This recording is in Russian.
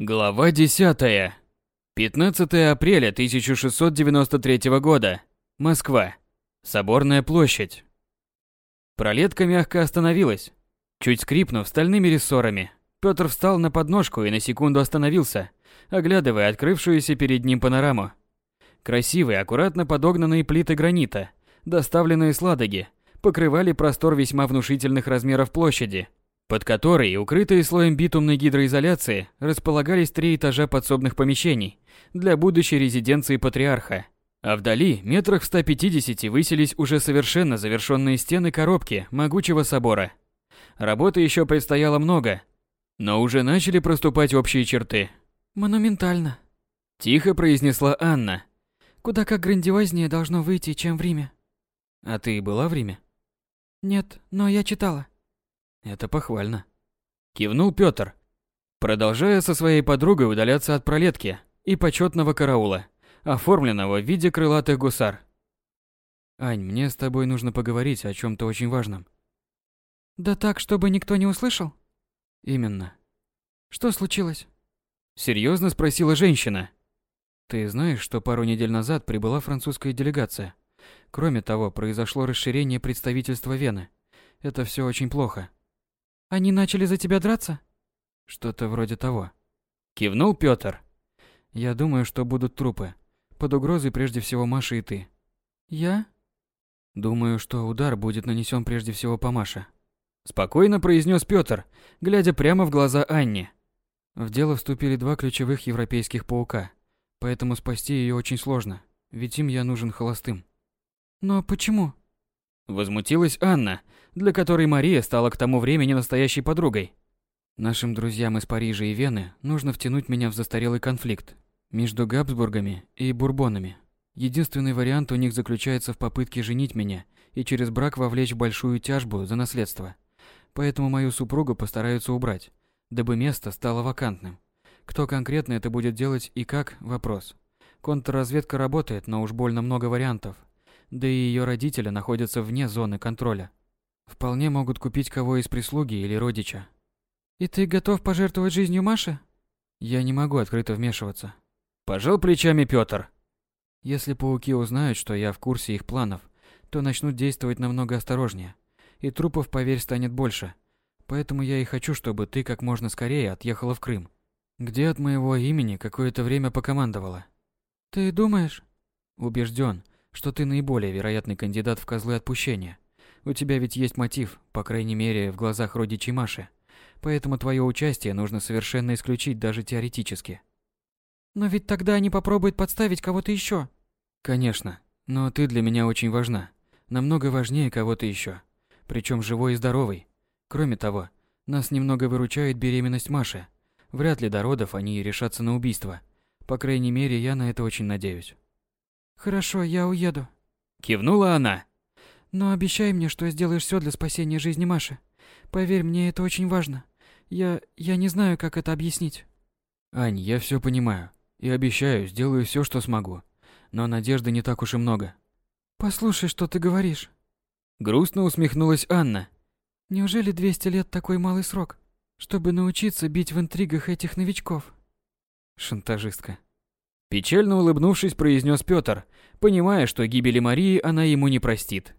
Глава 10. 15 апреля 1693 года. Москва. Соборная площадь. Пролетка мягко остановилась, чуть скрипнув стальными рессорами. Пётр встал на подножку и на секунду остановился, оглядывая открывшуюся перед ним панораму. Красивые, аккуратно подогнанные плиты гранита, доставленные с Ладоги, покрывали простор весьма внушительных размеров площади – под которой, укрытые слоем битумной гидроизоляции, располагались три этажа подсобных помещений для будущей резиденции патриарха. А вдали, метрах в 150, высились уже совершенно завершенные стены коробки могучего собора. Работы еще предстояло много, но уже начали проступать общие черты. «Монументально», – тихо произнесла Анна. «Куда как грандиознее должно выйти, чем в Риме». «А ты была в Риме?» «Нет, но я читала». Это похвально. Кивнул Пётр, продолжая со своей подругой удаляться от пролетки и почетного караула, оформленного в виде крылатых гусар. Ань, мне с тобой нужно поговорить о чем то очень важном. Да так, чтобы никто не услышал? Именно. Что случилось? Серьезно спросила женщина. Ты знаешь, что пару недель назад прибыла французская делегация? Кроме того, произошло расширение представительства Вены. Это все очень плохо. Они начали за тебя драться? Что-то вроде того. Кивнул Пётр. Я думаю, что будут трупы. Под угрозой прежде всего Маша и ты. Я? Думаю, что удар будет нанесен прежде всего по Маше. Спокойно произнес Пётр, глядя прямо в глаза Анне. В дело вступили два ключевых европейских паука, поэтому спасти ее очень сложно, ведь им я нужен холостым. Но почему? Возмутилась Анна, для которой Мария стала к тому времени настоящей подругой. Нашим друзьям из Парижа и Вены нужно втянуть меня в застарелый конфликт между Габсбургами и Бурбонами. Единственный вариант у них заключается в попытке женить меня и через брак вовлечь в большую тяжбу за наследство. Поэтому мою супругу постараются убрать, дабы место стало вакантным. Кто конкретно это будет делать и как – вопрос. Контрразведка работает, но уж больно много вариантов. Да и ее родители находятся вне зоны контроля. Вполне могут купить кого из прислуги или родича. И ты готов пожертвовать жизнью Маши? Я не могу открыто вмешиваться. Пожал плечами Пётр. Если пауки узнают, что я в курсе их планов, то начнут действовать намного осторожнее. И трупов, поверь, станет больше. Поэтому я и хочу, чтобы ты как можно скорее отъехала в Крым, где от моего имени какое-то время покомандовала. Ты думаешь? Убежден, что ты наиболее вероятный кандидат в козлы отпущения. У тебя ведь есть мотив, по крайней мере, в глазах родичей Маши. Поэтому твое участие нужно совершенно исключить даже теоретически. Но ведь тогда они попробуют подставить кого-то еще. Конечно, но ты для меня очень важна. Намного важнее кого-то еще. Причем живой и здоровый. Кроме того, нас немного выручает беременность Маши. Вряд ли до родов они решатся на убийство. По крайней мере, я на это очень надеюсь. Хорошо, я уеду. Кивнула она. Но обещай мне, что сделаешь все для спасения жизни Маши. Поверь, мне это очень важно. Я... я не знаю, как это объяснить. Ань, я все понимаю. И обещаю, сделаю все, что смогу. Но надежды не так уж и много. Послушай, что ты говоришь. Грустно усмехнулась Анна. Неужели 200 лет такой малый срок, чтобы научиться бить в интригах этих новичков? Шантажистка. Печально улыбнувшись, произнес Пётр, понимая, что гибели Марии она ему не простит.